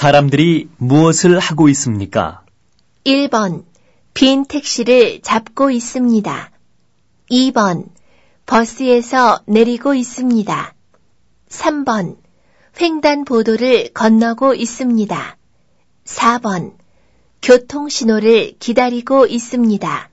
사람들이 무엇을 하고 있습니까? 1번, 빈 택시를 잡고 있습니다. 2번, 버스에서 내리고 있습니다. 3번, 횡단보도를 건너고 있습니다. 4번, 교통신호를 기다리고 있습니다.